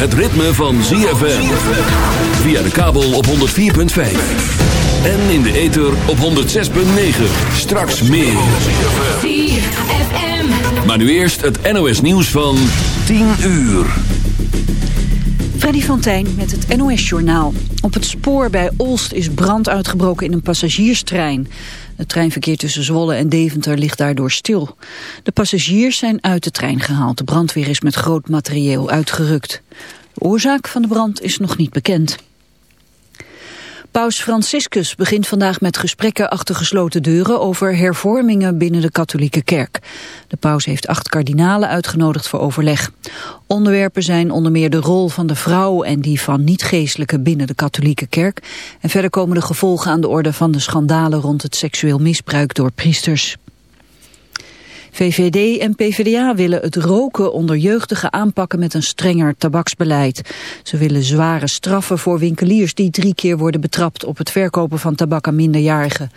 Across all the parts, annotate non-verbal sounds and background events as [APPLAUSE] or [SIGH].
het ritme van ZFM. Via de kabel op 104.5. En in de ether op 106.9. Straks meer. ZFM. Maar nu eerst het NOS nieuws van 10 uur. Freddy van Tijn met het NOS-journaal. Op het spoor bij Olst is brand uitgebroken in een passagierstrein. Het treinverkeer tussen Zwolle en Deventer ligt daardoor stil. De passagiers zijn uit de trein gehaald. De brandweer is met groot materieel uitgerukt. Oorzaak van de brand is nog niet bekend. Paus Franciscus begint vandaag met gesprekken achter gesloten deuren over hervormingen binnen de katholieke kerk. De paus heeft acht kardinalen uitgenodigd voor overleg. Onderwerpen zijn onder meer de rol van de vrouw en die van niet-geestelijke binnen de katholieke kerk. En verder komen de gevolgen aan de orde van de schandalen rond het seksueel misbruik door priesters. VVD en PvdA willen het roken onder jeugdigen aanpakken met een strenger tabaksbeleid. Ze willen zware straffen voor winkeliers die drie keer worden betrapt op het verkopen van tabak aan minderjarigen.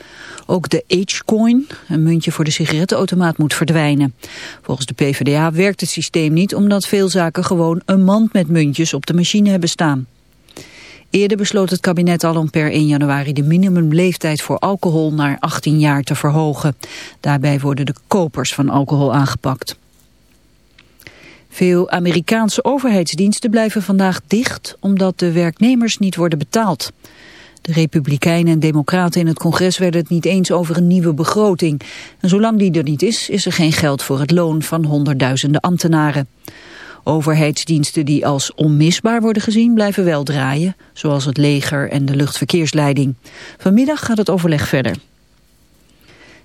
Ook de H-coin, een muntje voor de sigarettenautomaat, moet verdwijnen. Volgens de PvdA werkt het systeem niet omdat veel zaken gewoon een mand met muntjes op de machine hebben staan. Eerder besloot het kabinet al om per 1 januari de minimumleeftijd voor alcohol naar 18 jaar te verhogen. Daarbij worden de kopers van alcohol aangepakt. Veel Amerikaanse overheidsdiensten blijven vandaag dicht omdat de werknemers niet worden betaald. De Republikeinen en Democraten in het congres werden het niet eens over een nieuwe begroting. En zolang die er niet is, is er geen geld voor het loon van honderdduizenden ambtenaren. Overheidsdiensten die als onmisbaar worden gezien blijven wel draaien, zoals het leger en de luchtverkeersleiding. Vanmiddag gaat het overleg verder.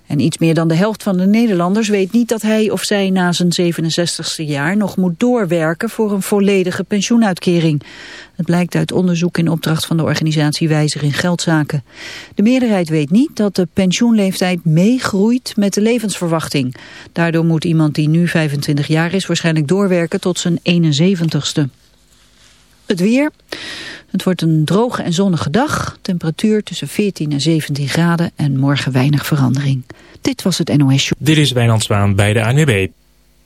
En iets meer dan de helft van de Nederlanders weet niet dat hij of zij na zijn 67ste jaar nog moet doorwerken voor een volledige pensioenuitkering. Het blijkt uit onderzoek in opdracht van de organisatie Wijzer in Geldzaken. De meerderheid weet niet dat de pensioenleeftijd meegroeit met de levensverwachting. Daardoor moet iemand die nu 25 jaar is waarschijnlijk doorwerken tot zijn 71ste. Het weer. Het wordt een droge en zonnige dag. Temperatuur tussen 14 en 17 graden en morgen weinig verandering. Dit was het NOS. Dit is Wijnand Zwaan bij de ANWB.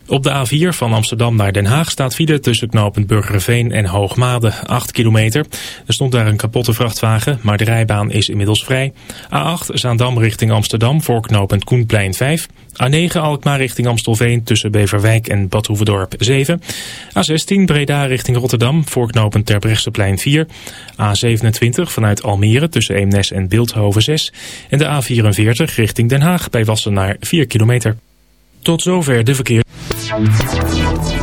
Op de A4 van Amsterdam naar Den Haag staat file tussen knooppunt Burgerveen en Hoogmade 8 kilometer. Er stond daar een kapotte vrachtwagen, maar de rijbaan is inmiddels vrij. A8 Zaandam richting Amsterdam voor knooppunt Koenplein 5. A9 Alkmaar richting Amstelveen tussen Beverwijk en Badhoevedorp 7. A16 Breda richting Rotterdam voor knooppunt Terbrechtseplein 4. A27 vanuit Almere tussen Eemnes en Beeldhoven 6. En de A44 richting Den Haag bij Wassenaar 4 kilometer. Tot zover de verkeer. Thank you.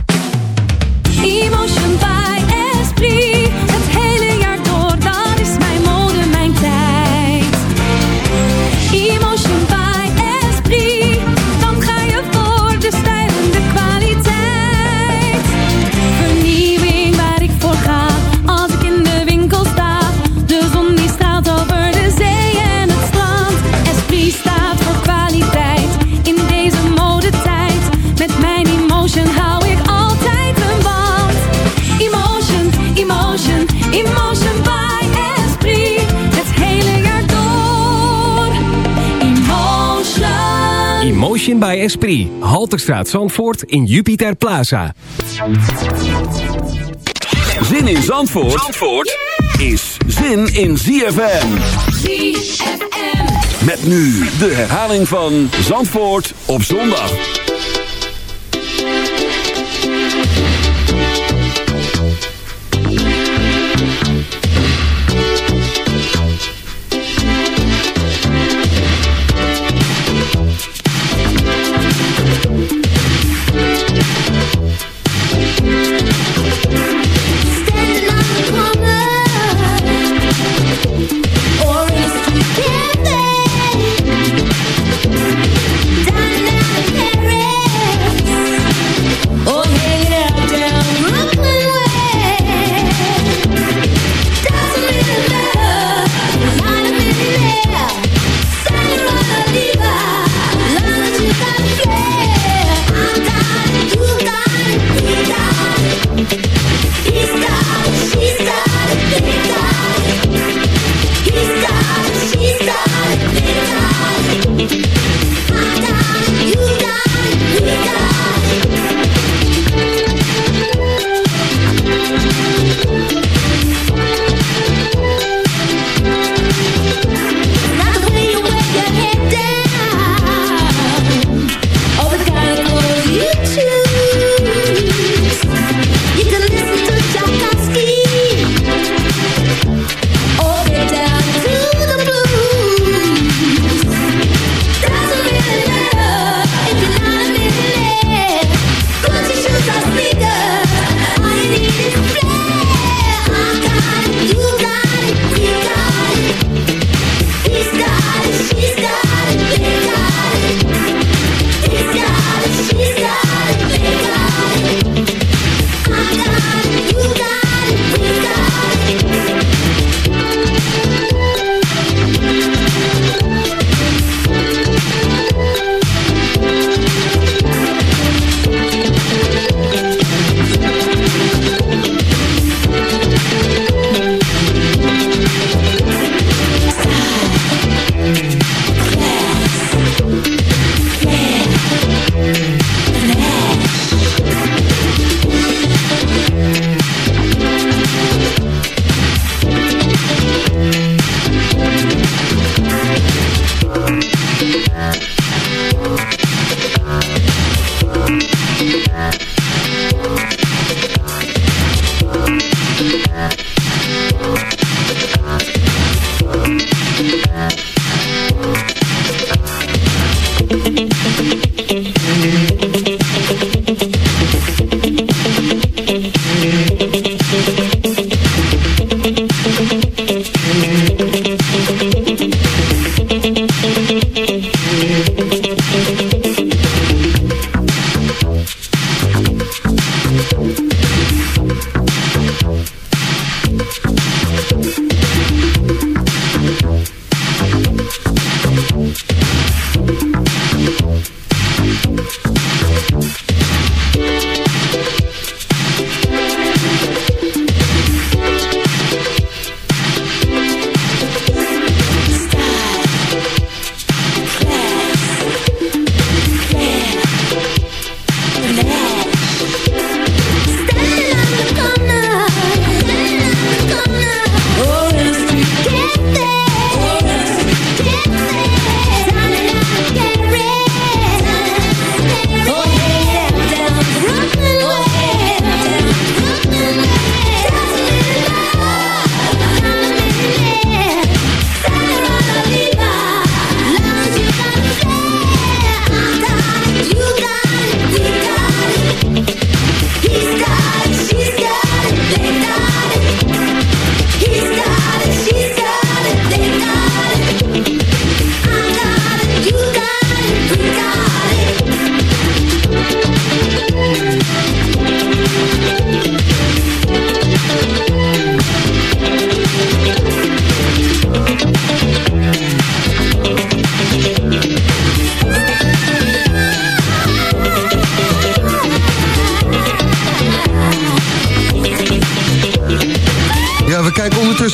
bij Esprit. Halterstraat Zandvoort in Jupiter Plaza. Zin in Zandvoort, Zandvoort is zin in ZFM. ZFM. Met nu de herhaling van Zandvoort op zondag.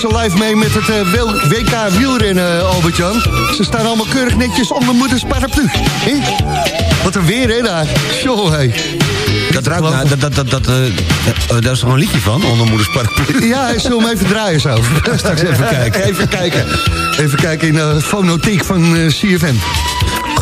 Ondertussen live mee met het eh, WK wielrennen, eh, Albert-Jan. Ze staan allemaal keurig netjes onder moeders paraplu. Wat een weer, hè, daar. Zo, hé. Dat ruikt naar... Dat, dat, dat, dat, eh, daar is toch een liedje van? Onder moeders paraplu. Ja, ik zal hem even draaien zo. [LAUGHS] Straks even kijken. [LAUGHS] Even kijken. Even kijken in de fonotheek van CFM.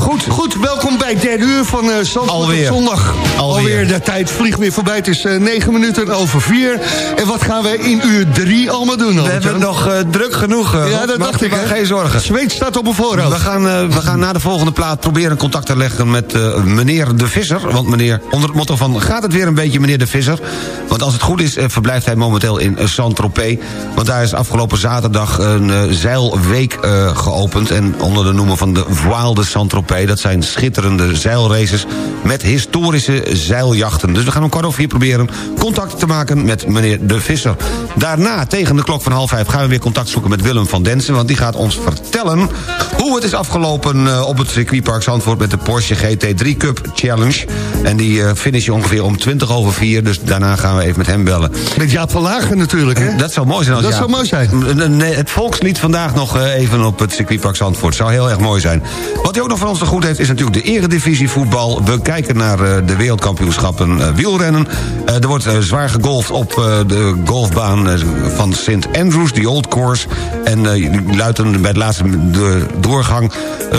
Goed, goed, welkom bij het derde uur van Zandvoort op Alweer. zondag. Alweer. de tijd vliegt weer voorbij. Het is eh, negen minuten over vier. En wat gaan wij in uur drie allemaal doen? We hebben het nog eh, druk genoeg. Ja, dat dacht ik, maar? Geen zorgen. Zweet staat op mijn voorhoofd. We gaan, we gaan na de volgende plaat proberen contact te leggen met meneer De Visser. Want meneer, onder het motto van gaat het weer een beetje meneer De Visser? Want als het goed is verblijft hij momenteel in Saint-Tropez. Want daar is afgelopen zaterdag een zeilweek geopend. En onder de noemer van de Voile de Saint-Tropez. Dat zijn schitterende zeilraces met historische zeiljachten. Dus we gaan om kwart over vier proberen contact te maken met meneer De Visser. Daarna, tegen de klok van half vijf, gaan we weer contact zoeken met Willem van Densen. Want die gaat ons vertellen hoe het is afgelopen eh, op het circuitpark Zandvoort... met de Porsche GT3 Cup Challenge. En die eh finish je ongeveer om 20 over vier. Dus daarna gaan we even met hem bellen. Met Jaap van Lagen natuurlijk, hè? Dat zou mooi zijn. Als Dat Jaap- zou mooi zijn. Het volkslied vandaag nog eh, even op het circuitpark Zandvoort. Zou heel erg mooi zijn. Wat hij ook nog van ons goed heeft... is natuurlijk de eredivisie voetbal. We kijken naar eh, de wereldkampioenschappen eh, wielrennen. Eh, er wordt zwaar gegolfd op de golfbaan van St. Andrews, die Old Course. En Luiten, bij de laatste doorgang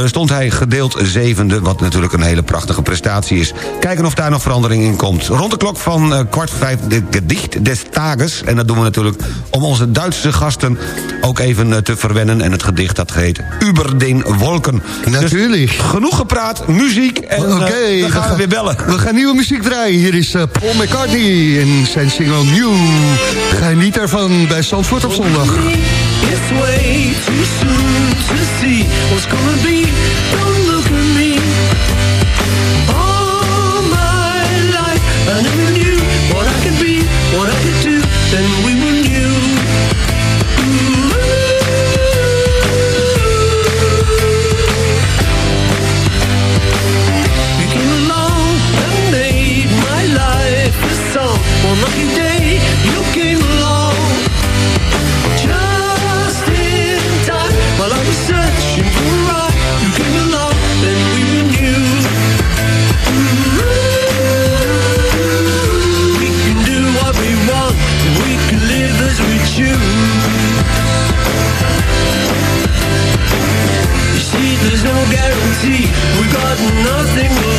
stond hij gedeeld zevende... wat natuurlijk een hele prachtige prestatie is. Kijken of daar nog verandering in komt. Rond de klok van kwart vijf de gedicht des tages. En dat doen we natuurlijk om onze Duitse gasten ook even eh, te verwennen. En het gedicht dat heet Über den Wolken. Natuurlijk. Dus genoeg gepraat, muziek en Oké, eh, dan gaan we weer bellen. We gaan nieuwe muziek draaien. Hier is eh, Paul McCartney en zijn single New. Geniet ervan bij Zandvoort op zondag. It's way too soon to see what's gonna be. Guarantee, we got nothing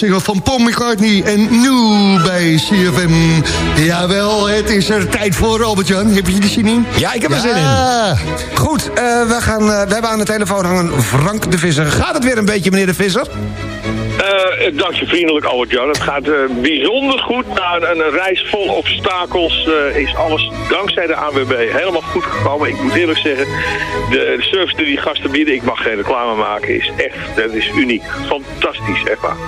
single van Paul McCartney en nu bij CFM. Jawel, het is er tijd voor, Albert-Jan. Heb je er zin in? Ja, ik heb er Ja. zin in. Goed, eh, we, gaan, eh, we hebben aan de telefoon hangen Frank de Visser. Gaat het weer een beetje, meneer de Visser? Eh, ik dank je vriendelijk, Albert-Jan. Het gaat eh, bijzonder goed. Na een, een reis vol obstakels eh, is alles dankzij de AWB helemaal goed gekomen. Ik moet eerlijk zeggen, de, de service die die gasten bieden, ik mag geen reclame maken, is echt, dat is uniek.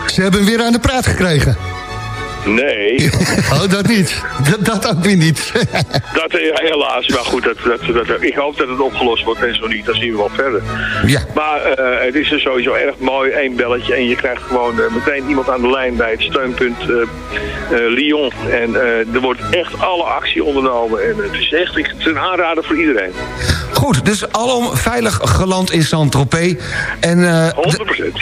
Ze hebben hem weer aan de praat gekregen. Nee, [LAUGHS] Oh, dat niet. Dat, dat ook weer niet. [LAUGHS] dat helaas. Maar goed, dat, dat, dat, ik hoop dat het opgelost wordt en zo niet, dan zien we wel verder. Ja. Maar eh, het is er sowieso erg mooi, één belletje. En je krijgt gewoon eh, meteen iemand aan de lijn bij het steunpunt eh, Lyon. En er wordt echt alle actie ondernomen. En het is echt het is een aanrader voor iedereen. Goed, dus alom veilig geland in Saint-Tropez. En eh,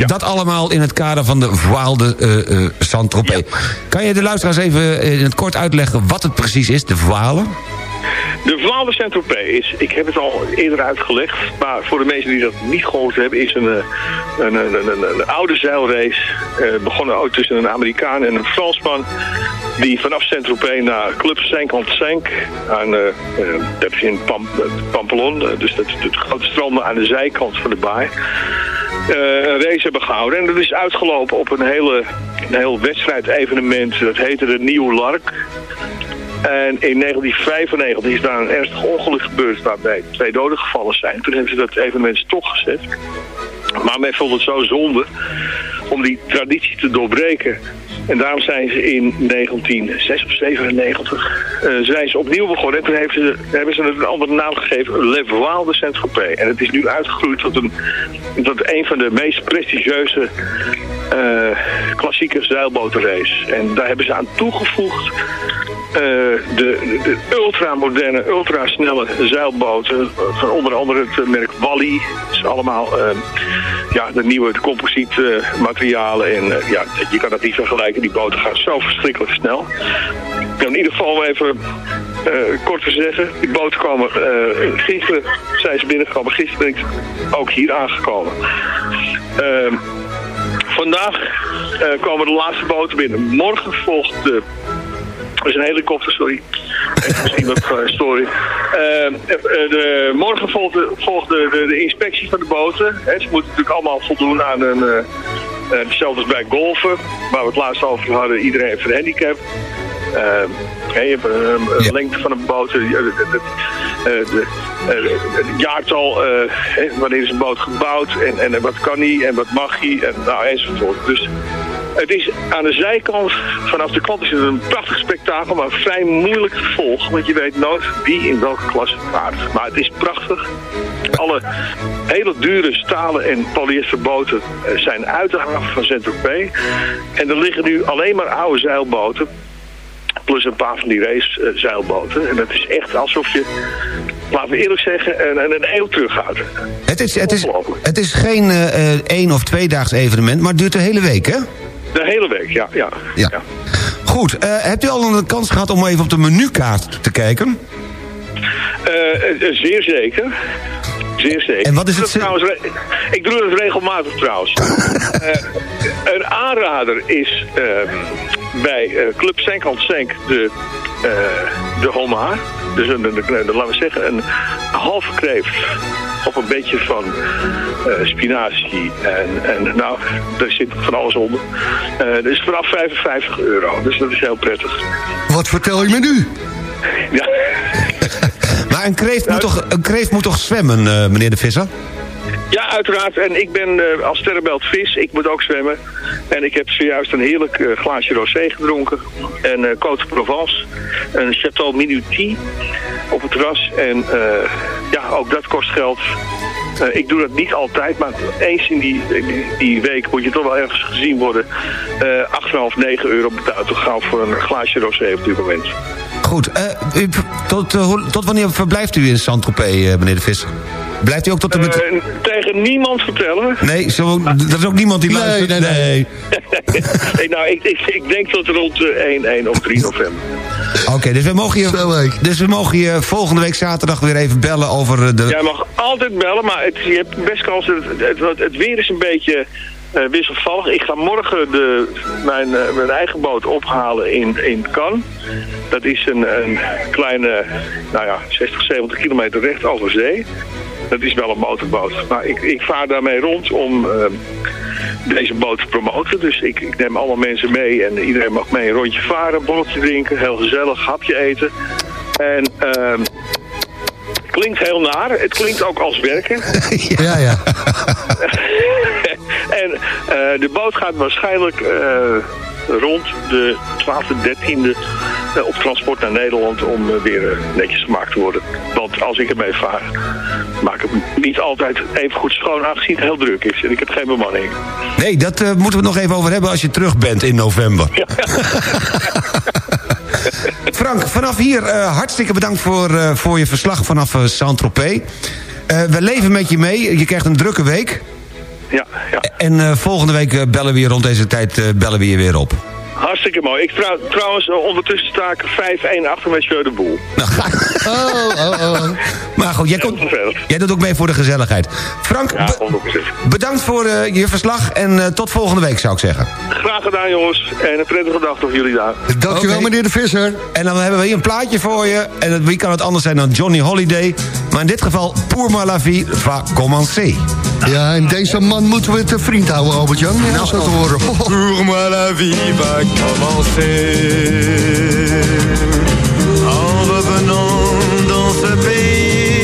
dat allemaal in het kader van de Voile de eh, eh, Saint-Tropez. Kan je de luisteraars even in het kort uitleggen wat het precies is, de Voile? De Vlaamse Saint-Tropez is, ik heb het al eerder uitgelegd, maar voor de mensen die dat niet gehoord hebben, is een, eh, een, een, een, oude zeilrace. eh, begonnen ook tussen een Amerikaan en een Fransman. Die vanaf Saint-Tropez naar Club 55 aan, eh, dat is in dus dat het grote strand aan de zijkant van de baai. eh, een race hebben gehouden. En dat is uitgelopen op een, hele, een heel wedstrijdevenement. Dat heette de Nieuw Lark. En in 1995 is daar een ernstig ongeluk gebeurd waarbij twee doden gevallen zijn. Toen hebben ze dat evenement stopgezet. Maar men vond het zo zonde om die traditie te doorbreken. En daarom zijn ze in 1997 eh, zijn ze opnieuw begonnen. En toen heeft ze, hebben ze het een andere naam gegeven, Le Voile de Saint-Tropez. En het is nu uitgegroeid tot een, tot een van de meest prestigieuze eh, klassieke zeilbotenrace. En daar hebben ze aan toegevoegd de, de ultramoderne, ultrasnelle zeilboten. eh, Van onder andere het merk Wally. Het is allemaal eh, ja, de nieuwe composiet eh, materialen. En eh, ja, je kan dat niet vergelijken. Die boten gaan zo verschrikkelijk snel. Nou, in ieder geval even eh, kort te zeggen. Die boten komen eh, gisteren zijn ze binnengekomen. Gisteren ik ook hier aangekomen. Ehm, vandaag eh, komen de laatste boten binnen. Morgen volgt de dat is een helikopter, sorry. Misschien wat uh, story. Uh, uh, de, morgen volgt, de, de, inspectie van de boten. He, ze moeten natuurlijk allemaal voldoen aan een... Hetzelfde als bij golfen, waar we het laatst over hadden. Iedereen heeft een handicap. Hey, je hebt een, een lengte van een boot. Het jaartal, wanneer is een boot gebouwd en, en wat kan hij en wat mag hij en nou, enzovoort. Dus het is aan de zijkant, vanaf de kant is het een prachtig spektakel, maar vrij moeilijk te volgen. Want je weet nooit wie in welke klasse vaart. Maar het is prachtig. Alle hele dure stalen en polyesterboten zijn uit de haven van Saint-Tropez. En er liggen nu alleen maar oude zeilboten. Plus een paar van die race zeilboten. En het is echt alsof je, laten we eerlijk zeggen, een, een eeuw terug gaat. Het is, het is, het is geen uh, één of tweedaags evenement, maar het duurt de hele week, hè? De hele week, ja. ja. ja. ja. Goed, uh, hebt u al een kans gehad om even op de menukaart te kijken? Uh, zeer zeker. Zeer zeker. En wat is het? Ik doe, trouwens, ik doe het regelmatig trouwens. [LAUGHS] een aanrader is ehm, bij Club Senkant Senk de, de homard. Dus een, de, de, laten we zeggen een halve kreeft op een beetje van uh, spinazie en, en nou, er zit van alles onder. Uh, dat is vanaf 55 euro, dus dat is heel prettig. Wat vertel je me nu? Ja. [LAUGHS] maar een kreeft, moet toch, een kreeft moet toch zwemmen, uh, meneer de Visser? Ja, uiteraard. En ik ben uh, als sterrenbelt vis. Ik moet ook zwemmen. En ik heb zojuist een heerlijk uh, glaasje rosé gedronken. En uh, Côte Provence. Een Chateau Minuti op het terras. En ja, ook dat kost geld. ik doe dat niet altijd, maar eens in die, die, week moet je toch wel ergens gezien worden. 8,5, 9 euro betaald te gaan voor een glaasje rosé op dit moment. Goed, tot, tot wanneer verblijft u in Saint-Tropez, meneer de Visser? Blijft u ook tot de... Met... Uh, tegen niemand vertellen. Nee, zo, er is ook niemand die nee, luistert. Nee, nee, nee. [LAUGHS] nou, ik, ik, ik, denk tot rond uh, 1, 1 of 3 november. Oké, okay, dus we mogen je, dus we mogen je volgende week zaterdag weer even bellen over de... Jij mag altijd bellen, maar het, je hebt best kans... Het, het, weer is een beetje... eh, wisselvallig. Ik ga morgen de, mijn, eh, mijn eigen boot ophalen in, in Cannes. Dat is een, een kleine, nou ja, 60, 70 kilometer recht over zee. Dat is wel een motorboot. Maar ik, ik vaar daarmee rond om eh, deze boot te promoten. Dus ik, ik neem allemaal mensen mee en iedereen mag mee een rondje varen, een borreltje drinken, heel gezellig, hapje eten. En ehm klinkt heel naar. Het klinkt ook als werken. [LAUGHS] Ja, ja. [LAUGHS] en eh, de boot gaat waarschijnlijk eh, rond de 12e, 13e eh, op transport naar Nederland om eh, weer eh, netjes gemaakt te worden. Want als ik ermee vaar, maak ik hem niet altijd even goed schoon aangezien het heel druk is en ik heb geen bemanning. Nee, dat moeten we het nog even over hebben als je terug bent in november. [LAUGHS] Frank, vanaf hier hartstikke bedankt voor, voor je verslag vanaf Saint-Tropez. We leven met je mee. Je krijgt een drukke week. Ja, ja. En eh, volgende week eh, bellen we je rond deze tijd eh, bellen we je weer op. Hartstikke mooi. Ik trouw, trouwens, ondertussen sta ik 5-1 achter met Jeu de Boel. Oh, oh, oh. [LAUGHS] Maar goed, jij, komt, jij doet ook mee voor de gezelligheid. Frank, Ja, be- 100%. bedankt voor eh, je verslag en eh, tot volgende week zou ik zeggen. Graag gedaan jongens en een prettige dag voor jullie daar. Dankjewel, meneer de Visser. En dan hebben we hier een plaatje voor je. En wie kan het anders zijn dan Johnny Holiday. Maar in dit geval, Pour la vie va commencer. Ja, en deze man moeten we te vriend houden, Albert-Jan. Ja, zo te horen. Pour moi la vie va commencer En revenant dans ce pays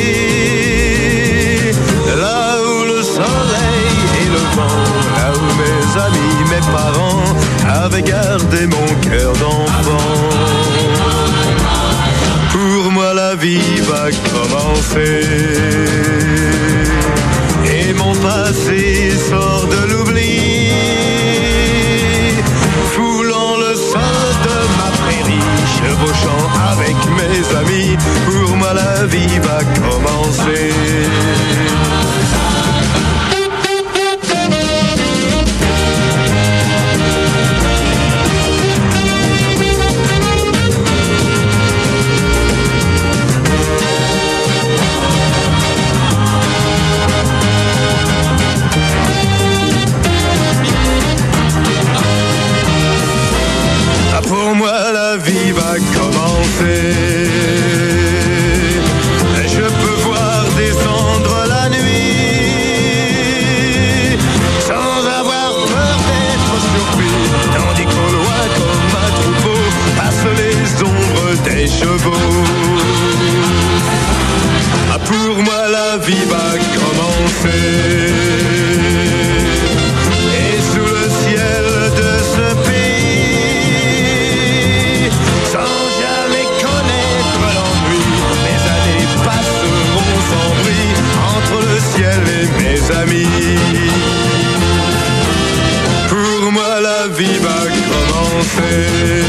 Là où le soleil et le vent Là où mes amis, mes parents Avaient gardé mon cœur d'enfant Pour moi la vie va commencer passé sort de l'oubli. Foulant le sein de ma prairie Chevauchant avec mes amis Pour moi la vie va commencer la vie va commencer. Je peux voir descendre la nuit Sans avoir peur d'être surpris. Tandis qu'au loin comme un troupeau Passent les ombres des chevaux. Ah, Pour moi la vie va commencer amis Pour moi la vie va commencer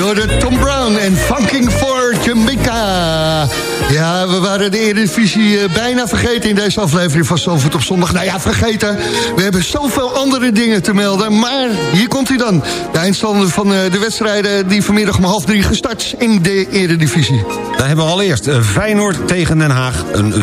hoorde Tom Brown en Funking for Jamaica. Ja, we waren de Eredivisie eh, bijna vergeten in deze aflevering van Zalvoort op zondag. Nou ja, vergeten. We hebben zoveel andere dingen te melden. Maar hier komt hij dan. De eindstander van eh, de wedstrijden die vanmiddag om half drie gestart in de Eredivisie. Dan hebben we allereerst eh, Feyenoord tegen Den Haag. Een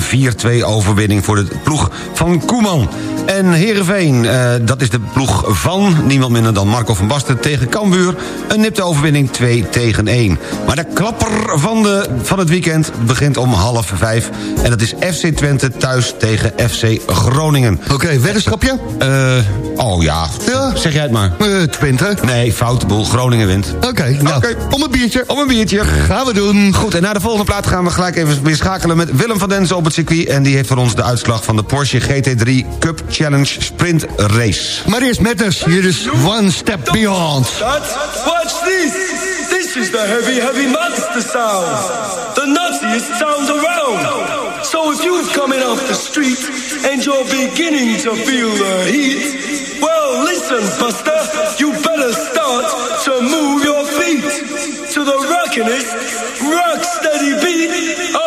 4-2 overwinning voor de ploeg van Koeman. En Heerenveen, eh, dat is de ploeg van niemand minder dan Marco van Basten tegen Cambuur. Een nipte overwinning 2 tegen 1. Maar de klapper van, de, van het weekend begint om half vijf. En dat is FC Twente thuis tegen FC Groningen. Oké, weddenschapje? Eh, oh ja, zeg jij het maar. Eh, Twente. Nee, fout, boel. Groningen wint. Oké, nou, om een biertje. Om een biertje. Gaan we doen. Goed, en naar de volgende plaat gaan we gelijk even weer schakelen met Willem van Denzen op het circuit. En die heeft voor ons de uitslag van de Porsche GT3 Cup Challenge Sprint Race. Maar eerst met ons, hier is One Step Beyond. Watch this! This is the heavy, heavy monster sound. The nuttiest sound around. So if you've coming off the street and you're beginning to feel the heat, well, listen, Buster, you better start to move your feet to the rockinest, rock steady beat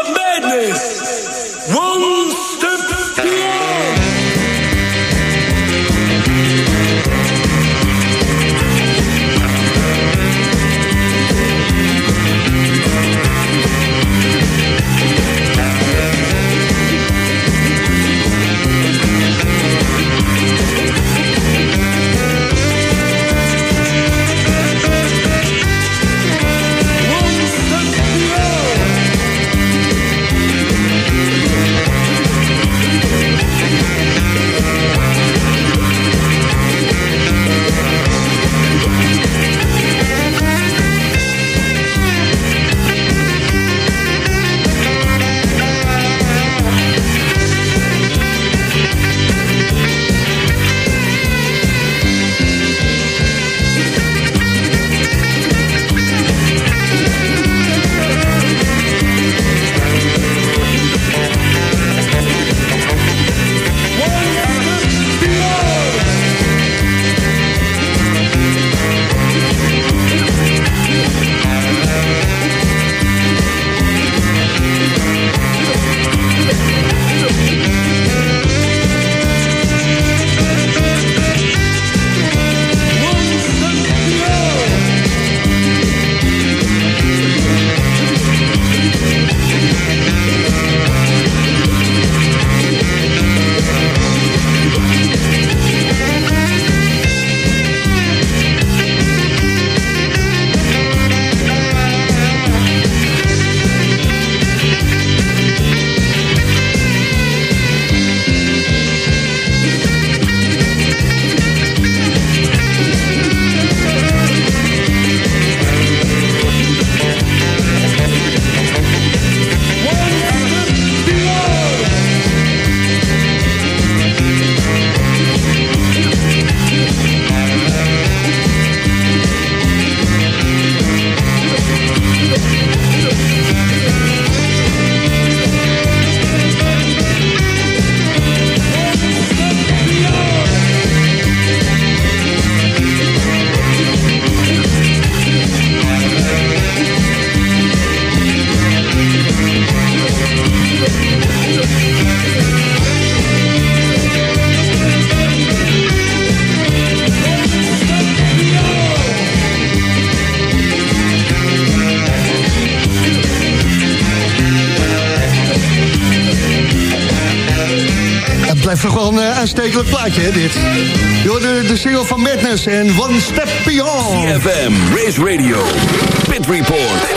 aanstekelijk plaatje, hè, dit. Je hoorde de single van Madness en One Step Beyond. CFM, Race Radio, Pit Report.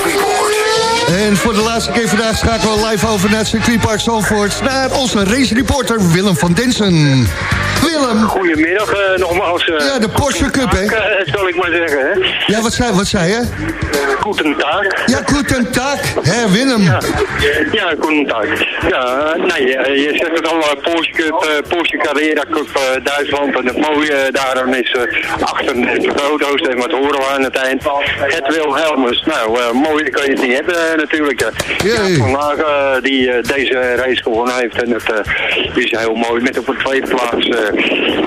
En voor de laatste keer vandaag schakelen we live over naar het circuitpark Zandvoort... naar onze race reporter Willem van Densen. Willem. Goedemiddag eh, nogmaals. eh, Ja, de Porsche Cup, hè? eh, zal ik maar zeggen, hè? Ja, wat zei, wat zei je? Guten Tag. Ja, guten Tag, hè Willem. Ja, ja guten Tag. Ja, nee, eh, je zegt het al, eh, Porsche Cup, eh, Porsche Carrera Cup Duitsland. En het mooie daarom is eh 38 auto's en wat horen we aan het eind. Het Wilhelmus. Nou, eh mooi kan je het niet hebben natuurlijk. Ja, vandaag die deze race gewonnen heeft. En het eh, is heel mooi met op de tweede plaats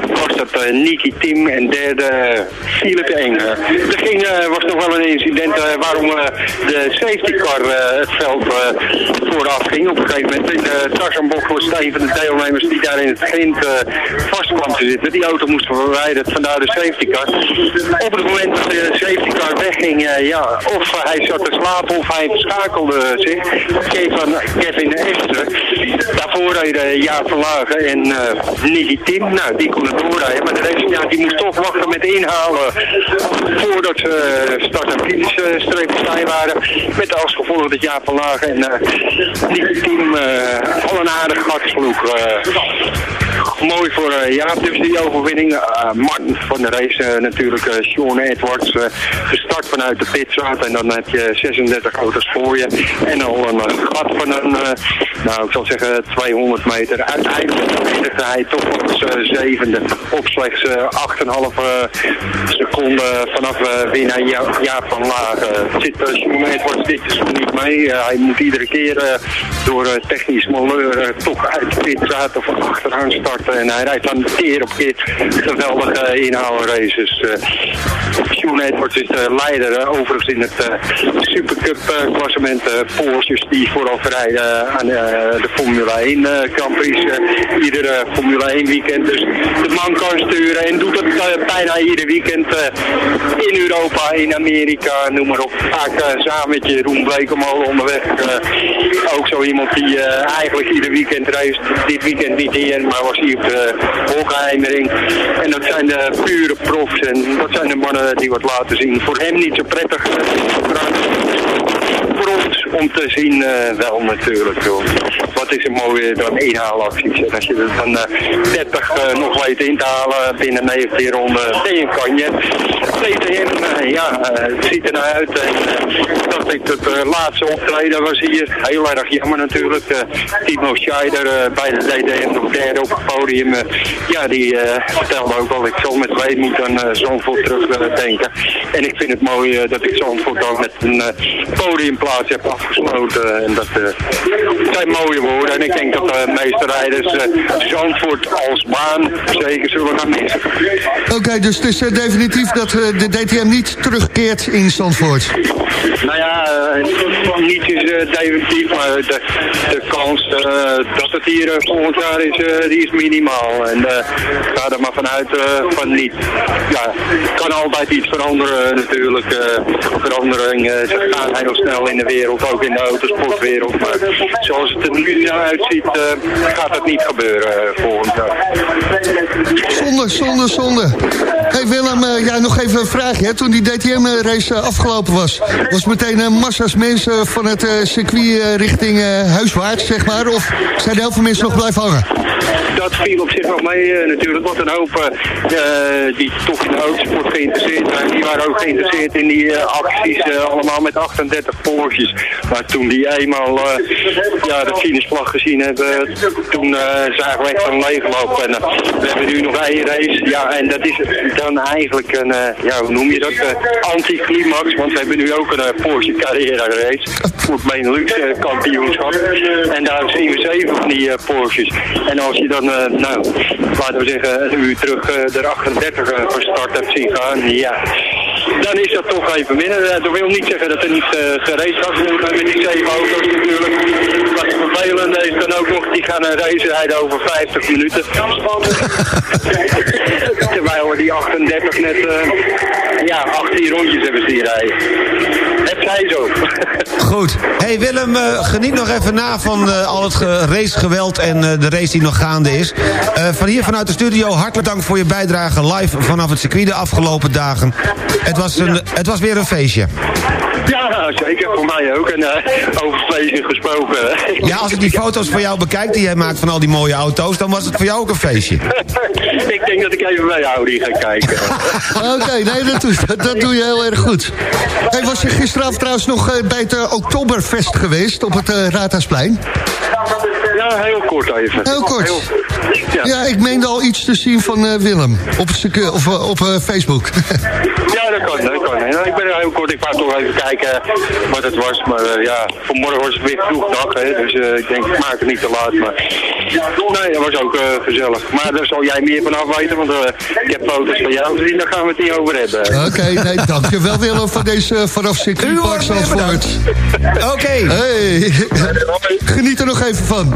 was dat Niki Tim en derde Philip Enger. Er ging, was nog wel een incident waarom de safety car het veld vooraf ging. Op een gegeven moment in de Tarzanbocht was een van de deelnemers die daar in het grind eh, vast kwam te zitten. Die auto moest verwijderd, vandaar de safety car. Op het moment dat de safety car wegging, eh, ja, of hij zat te slapen of hij verschakelde zich. Kevin, Kevin Esther. Daarvoor reden Jaap van Lagen en eh Nicky Tim. Nou, die konden doorrijden. Maar de rest, ja, die moest toch wachten met inhalen voordat ze eh, start- en finishstreep voorbij waren. Met als gevolg dat Jaap van Lagen en eh Nicky Tim eh, al een aardig gat sloeg. Mooi voor eh, Jaap, dus die overwinning. Eh, Martin van de race eh, natuurlijk, Sean Edwards, gestart vanuit de pitstraat. En dan heb je 36 auto's voor je. En al een gat van een, nou ik zal zeggen 200 meter. Uiteindelijk hij toch als zevende op slechts eh, 8,5 eh, seconden vanaf winnaar Ja- Jaap van Lagen. Zit uh, Sean Edwards dit seizoen niet mee. Hij moet iedere keer door technisch malheur eh, toch uit de pitstraat of achteraan starten. En hij rijdt dan keer op keer geweldige uh, inhaalraces. Sean Edwards is de leider eh, overigens in het uh, Supercup uh, klassement Porsches die vooral rijden aan de Formule 1 uh, Grand Prix. Iedere Formule 1 weekend. Dus de man kan sturen en doet uh, bijna ieder weekend in Europa, in Amerika, noem maar op. Vaak samen met Jeroen Blekemolen onderweg. Ook zo iemand die eigenlijk ieder weekend reist. Dit weekend niet hier, maar was hier op de Hockenheimering. En dat zijn de pure profs en dat zijn de mannen die wat laten zien. Voor hem niet zo prettig. Voor ons om te zien uh, wel natuurlijk. Joh. Wat is er mooier dan inhaalacties. En als je er dan uh, 30 uh, nog weet in te halen binnen 19 ronden, je kan je. TTM, uh, ja, het ziet er nou uit. Dacht ik, het laatste optreden was hier heel erg jammer natuurlijk. Timo Scheider bij de DTM nog derde op het podium. ja, die vertelde ook al, ik zal met weemoed aan Zandvoort terugdenken. en ik vind het mooi dat ik Zandvoort ook met een podiumplaats heb afgesloten. En dat zijn mooie woorden. En ik denk dat de meeste rijders Zandvoort als baan zeker zullen gaan missen. Oké, okay, dus het is definitief dat de DTM niet terugkeert in Zandvoort. Nou ja, niets is definitief, maar de, de kans dat het hier volgend jaar is, die is minimaal. En ga er maar vanuit van niet. Ja, kan altijd iets veranderen natuurlijk. veranderingen ze gaan heel snel in de wereld, ook in de autosportwereld. Maar zoals het er nu uitziet, gaat het niet gebeuren volgend jaar. Zonde, zonde, zonde. Hey Willem, uh, ja, nog even een vraagje. Hè. Toen die DTM-race afgelopen was, was meteen massa's mensen van het circuit richting huiswaarts, zeg maar? Of zijn er heel veel mensen nog blijven hangen? Dat viel op zich nog mee natuurlijk. Wat een hoop die toch in de autosport geïnteresseerd zijn, die waren ook geïnteresseerd in die acties, allemaal met 38 Porsches. Maar toen die eenmaal ja, de finishvlag gezien hebben, toen zagen we echt een leegloop. En we hebben nu nog één race, ja, en dat is dan eigenlijk een, ja, hoe noem je dat, anticlimax, want we hebben nu ook een Porsche Carrera race voor het Benelux kampioenschap. En daar zien we zeven van die Porsches. En als je dan, nou, laten we zeggen, een uur terug de 38 van start hebt zien gaan, ja, dan is dat toch even minder. Dat wil niet zeggen dat er niet geraced gaat worden met die zeven auto's natuurlijk. Vervelend is dan ook nog, die gaan een race rijden over 50 minuten. [LAUGHS] Terwijl we die 38 net, uh, ja, 18 rondjes hebben zien rijden. Het zij zo. [LAUGHS] Goed. Hey Willem, uh, geniet nog even na van uh, al het racegeweld en de race die nog gaande is. van hier vanuit de studio, hartelijk dank voor je bijdrage live vanaf het circuit de afgelopen dagen. Het was, een, het was weer een feestje. [LAUGHS] Ja, zeker. Voor mij ook. En uh, over feestje gesproken. Ja, als ik die foto's van jou bekijk die jij maakt van al die mooie auto's... dan was het voor jou ook een feestje. [LAUGHS] ik denk dat ik even bij Audi ga kijken. [LAUGHS] Oké, okay, nee, dat doe, dat, doe je heel erg goed. Hey, was je gisteravond trouwens nog uh, bij het uh, Oktoberfest geweest op het uh, Raadhuisplein? Ja, heel kort even. Heel kort. Heel, Ja, ik meende al iets te zien van eh, Willem op, of, eh, op eh, Facebook. Ja, dat kan, dat kan. En ik ben er heel kort, ik wou toch even kijken wat het was. Maar eh, ja, vanmorgen was het weer vroeg dag, hè, dus eh, ik denk, ik maak het niet te laat. Maar nee, dat was ook eh, gezellig. Maar daar zal jij meer van af weten, want eh, ik heb foto's van jou gezien, daar gaan we het niet over hebben. Oké, nee, dankjewel Willem voor deze vanaf circuitpark Zandvoort. Oké. Hey, geniet er nog even van.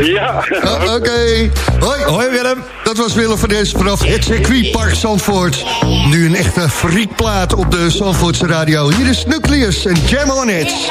Ja. Oh, Oké. Hoi. Hoi Willem. Dat was Willem van deze vanaf het circuitpark Zandvoort. Nu een echte freakplaat op de Radio. Hier is Nucleus en Jam on It.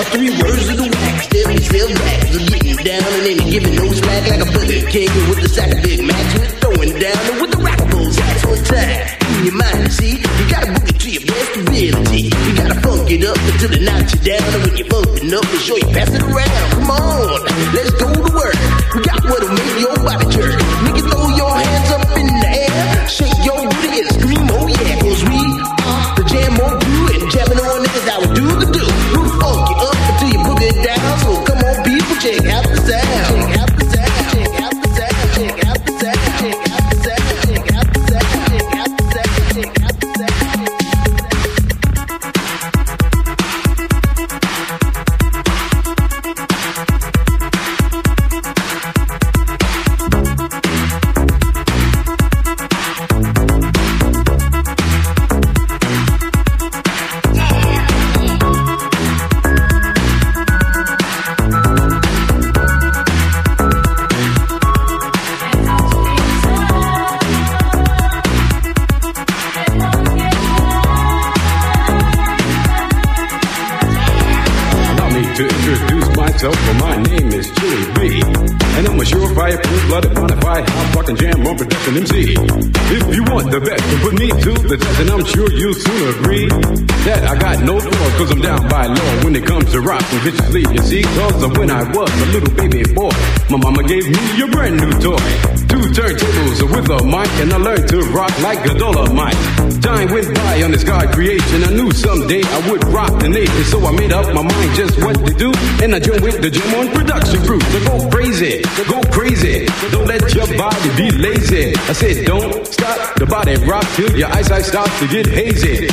Three words of the wax, there is real rags. Of getting down and then giving no smack like a Burger King with the sack of Big Macs. With throwing down and with the rockables. That's on time. In your mind, see, you gotta boogie to your best ability. You gotta funk it up until it knocks you down. And when you're bumping up, make sure you pass it around. Come on, let's go to work. We got what'll make your body jerk. Said, don't stop the body rock till your eyesight starts to get hazy.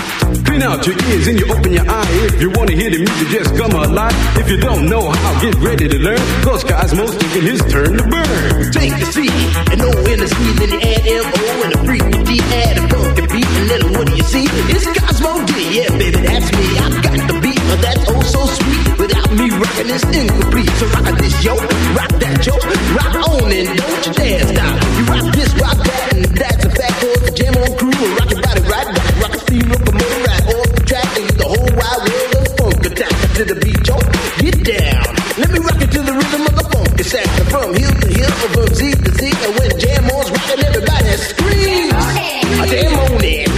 Clean out your ears and you open your eye. If you wanna hear the music, just come alive. If you don't know how, get ready to learn. Cause Cosmo's taking his turn to burn. Take the C and O in the C, then you add M O and the freak the add a funky beat, and then what do you see? It's Cosmo D, yeah, baby, that's me. I got the beat, but that's oh so sweet. Without me rocking, it's incomplete. So rock this yo, rock that yo, rock on and don't you dare stop. You rock this, rock that, and that's a fact. Cause the jam on crew will rock your body right back. Rock a steam up a motor right off the track, and the whole wide world of funk attack. To the beat, yo, get down. Let me rock it to the rhythm of the funky sound. From hill to hill, from Z to Z, and when jam on's rocking, everybody screams. I jam on it,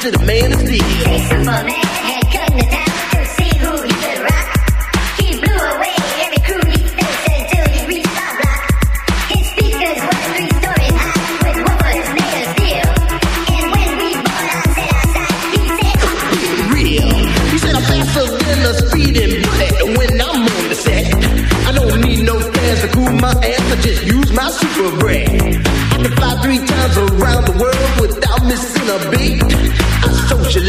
to the man of steel. Superman had come to town to see who he could rock. He blew away every crew he faced until he reached block. His speakers were three stories high with woofers made of steel. And when we our set outside, he said, real. He said, I'm faster than a speeding bullet when I'm on the set. I don't need no my ass, I just use my super. I can fly three times around the world without missing a beat.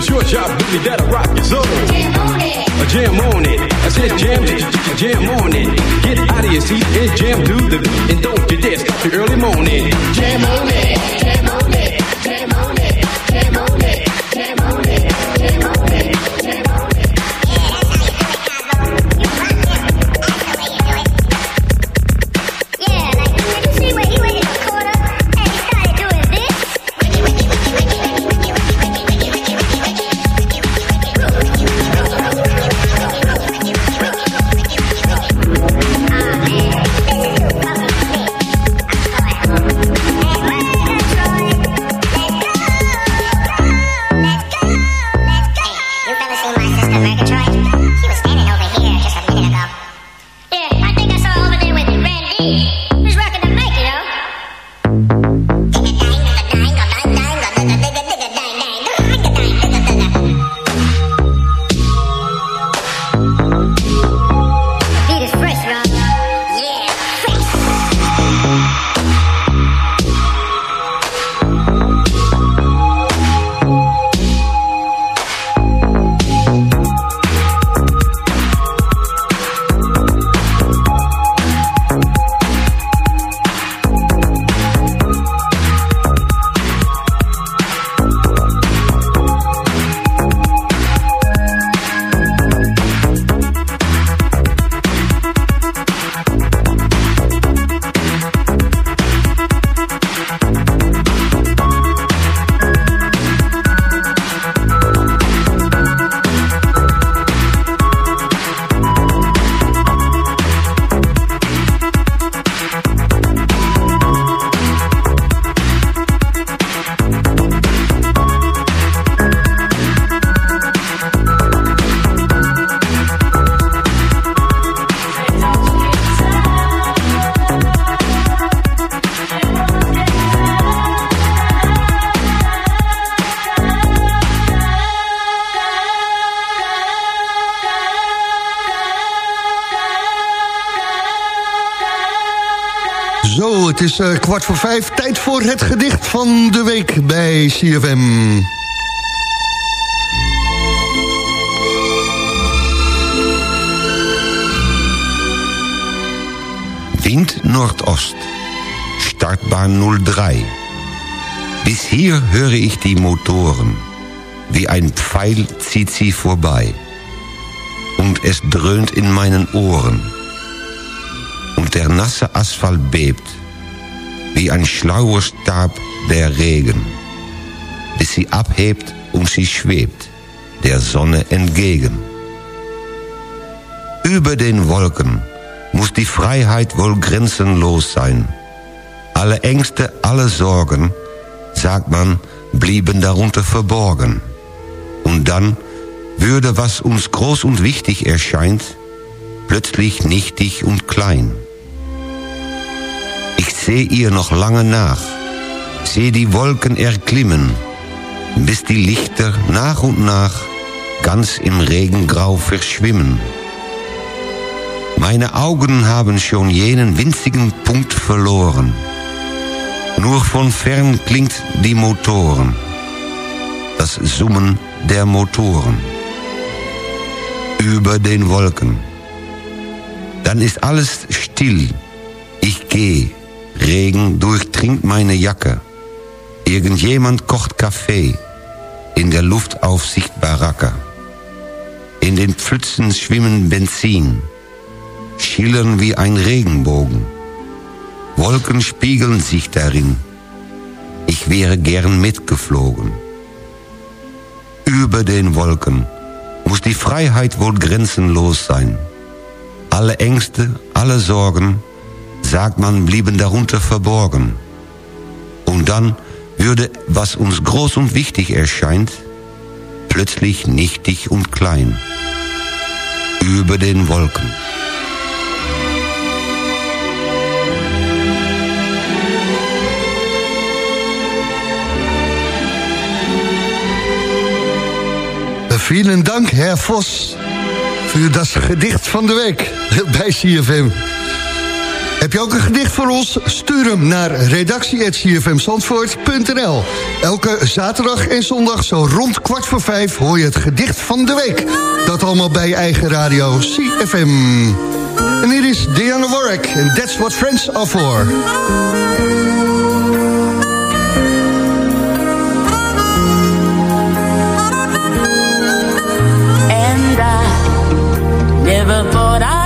the short sharp booty that'll rock your soul. Jam on it. I jam on it. I said jam, jam on it. Get out of your seat and jam to the beat and don't you dare stop the early morning. Jam on it. Is eh, kwart voor vijf. Tijd voor het gedicht van de week bij CFM. Wind Nordost, Startbahn 03. Bis hier höre ich die Motoren. Wie ein Pfeil zieht sie vorbei. Und es dröhnt in meinen Ohren. Und der nasse Asphalt bebt, wie ein schlauer Stab der Regen. Bis sie abhebt und sie schwebt, der Sonne entgegen. Über den Wolken muss die Freiheit wohl grenzenlos sein. Alle Ängste, alle Sorgen, sagt man, blieben darunter verborgen. Und dann würde, was uns groß und wichtig erscheint, plötzlich nichtig und klein. Ich sehe ihr noch lange nach, sehe die Wolken erklimmen, bis die Lichter nach und nach ganz im Regengrau verschwimmen. Meine Augen haben schon jenen winzigen Punkt verloren. Nur von fern klingt die Motoren, das Summen der Motoren. Über den Wolken. Dann ist alles still. Ich geh. Regen durchtrinkt meine Jacke. Irgendjemand kocht Kaffee. In der Luftaufsicht Baracke. In den Pfützen schwimmen Benzin. Schillern wie ein Regenbogen. Wolken spiegeln sich darin. Ich wäre gern mitgeflogen. Über den Wolken muss die Freiheit wohl grenzenlos sein. Alle Ängste, alle Sorgen, sagt man, blieben darunter verborgen. Und dann würde, was uns groß und wichtig erscheint, plötzlich nichtig und klein. Über den Wolken. Vielen Dank, Herr Vos, voor dat gedicht van de week bij CFM. Heb je ook een gedicht voor ons? Stuur hem naar redactie.cfmzandvoort.nl Elke zaterdag en zondag zo rond kwart voor vijf hoor je het gedicht van de week. Dat allemaal bij je eigen radio CFM. En hier is Diana Warwick en That's What Friends Are For. And I never thought I'd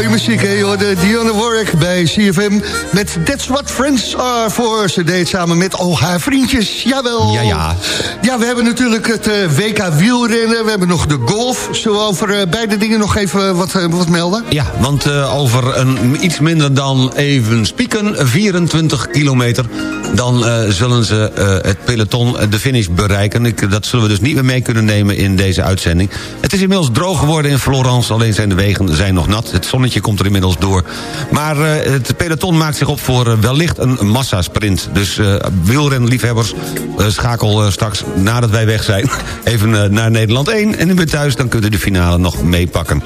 mooie muziek, hè? joh. De Dionne Warwick bij CFM met That's What Friends Are For. Ze deed samen met al haar vriendjes, jawel. Ja, ja. Ja, we hebben natuurlijk het eh, WK wielrennen. We hebben nog de golf. Zullen we over eh, beide dingen nog even wat, eh, wat melden? Ja, want over een iets minder dan even spieken, 24 kilometer... dan zullen ze het peloton de finish bereiken. Ik, dat zullen we dus niet meer mee kunnen nemen in deze uitzending. Het is inmiddels droog geworden in Florence, alleen zijn de wegen zijn nog nat. Het zonnetje komt er inmiddels door. Maar eh, het peloton maakt zich op voor eh, wellicht een massasprint. Dus eh wielrenliefhebbers, schakel straks nadat wij weg zijn... [LAUGHS] even naar Nederland 1 en u bent thuis, dan kunt u de finale nog meepakken.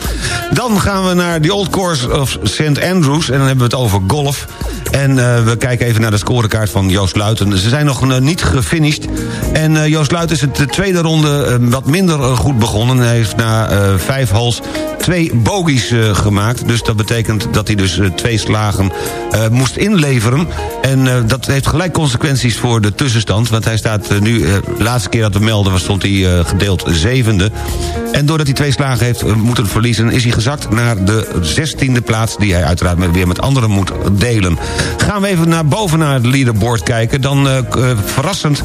Dan gaan we naar de Old Course of St. Andrews... en dan hebben we het over golf. En we kijken even naar de scorecard van Joost Luiten. Ze zijn nog niet gefinished. En Joost Luiten is het de tweede ronde wat minder goed begonnen. Hij heeft na vijf holes twee bogies gemaakt. Dus dat betekent dat hij dus eh, twee slagen eh, moest inleveren. En eh, dat heeft gelijk consequenties voor de tussenstand. Want hij staat nu, de laatste keer dat we melden... was, stond hij gedeeld zevende. En doordat hij twee slagen heeft moeten verliezen... is hij gezakt naar de zestiende plaats... die hij uiteraard weer met anderen moet delen. Gaan we even naar boven naar het leaderboard kijken... dan verrassend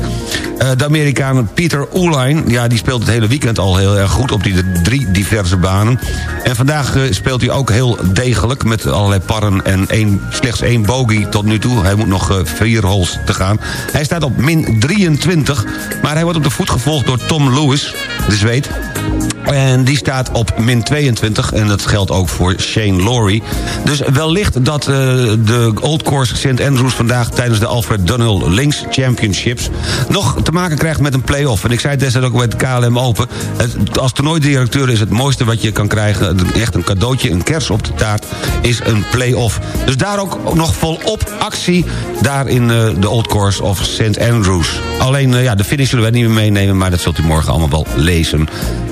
de Amerikaan Peter Oelijn... ja, die speelt het hele weekend al heel erg goed... op die drie diverse banen. En vandaag speelt hij ook heel degelijk... met allerlei parren en één, slechts één bogey tot nu toe. Hij moet nog eh, vier holes te gaan. Hij staat op min 23, maar hij wordt op de voet gevolgd door Tom Lewis, de Zweed. En die staat op min 22 en dat geldt ook voor Shane Laurie. Dus wellicht dat eh, de Old Course St. Andrews vandaag... tijdens de Alfred Dunhill Links Championships... nog te maken krijgt met een play-off. En ik zei het destijds ook bij het KLM Open... Het, als toernooidirecteur is het mooiste wat je kan krijgen... echt een cadeautje, een kers op de taart... is een play-off. Dus daar ook nog volop actie... daar in eh, de Old Course of St. Andrews. Alleen eh, ja, de finish zullen wij niet meer meenemen... maar dat zult u morgen allemaal wel lezen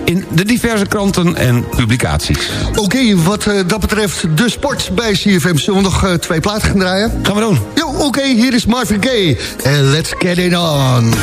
in de diverse kranten en publicaties. Oké, wat eh, dat betreft de sport bij CFM. Zullen we nog eh, twee platen gaan draaien? Gaan we doen. Jo, oké, hier is Marvin Gaye. En let's get it on.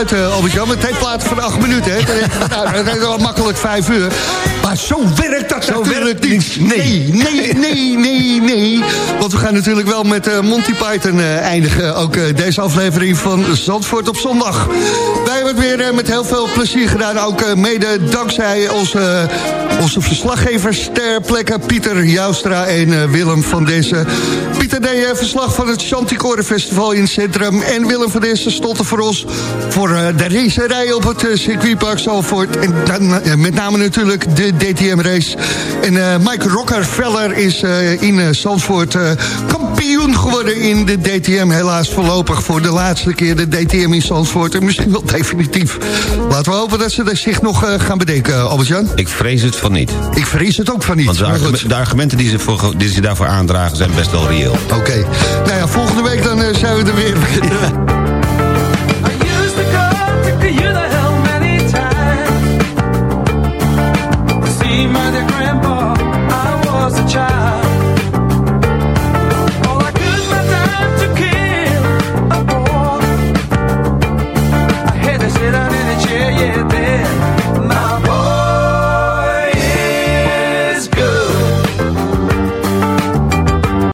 Uit, eh, Albert-Jan. Met twee platen van acht minuten, je, nou, dat is wel makkelijk vijf uur. Maar zo werkt dat natuurlijk niet. Nee, nee, nee, nee, nee. Want we gaan natuurlijk wel met eh, Monty Python eh, eindigen. Ook eh, deze aflevering van Zandvoort op zondag. Wij hebben het weer met heel veel plezier gedaan. Ook mede dankzij onze, onze verslaggevers ter plekke Pieter Joustra en Willem van deze. Pieter deed verslag van het Chanticore Festival in het centrum. En Willem van deze stond er voor ons voor de racerij op het circuitpark Zalvoort. En dan, met name natuurlijk de DTM-race. En eh, Mike Rockefeller is eh, in eh, Zandvoort kampioen geworden in de DTM. Helaas voorlopig voor de laatste keer de DTM in Zandvoort. En misschien wel definitief. Laten we hopen dat ze zich nog gaan bedenken, Albert-Jan. Ik vrees het van niet. Ik vrees het ook van niet. Want de, argumenten, de argumenten die ze, voor, die ze daarvoor aandragen zijn best wel reëel. Oké. Nou ja, volgende week dan zijn we er weer. [LAUGHS] [LAUGHS]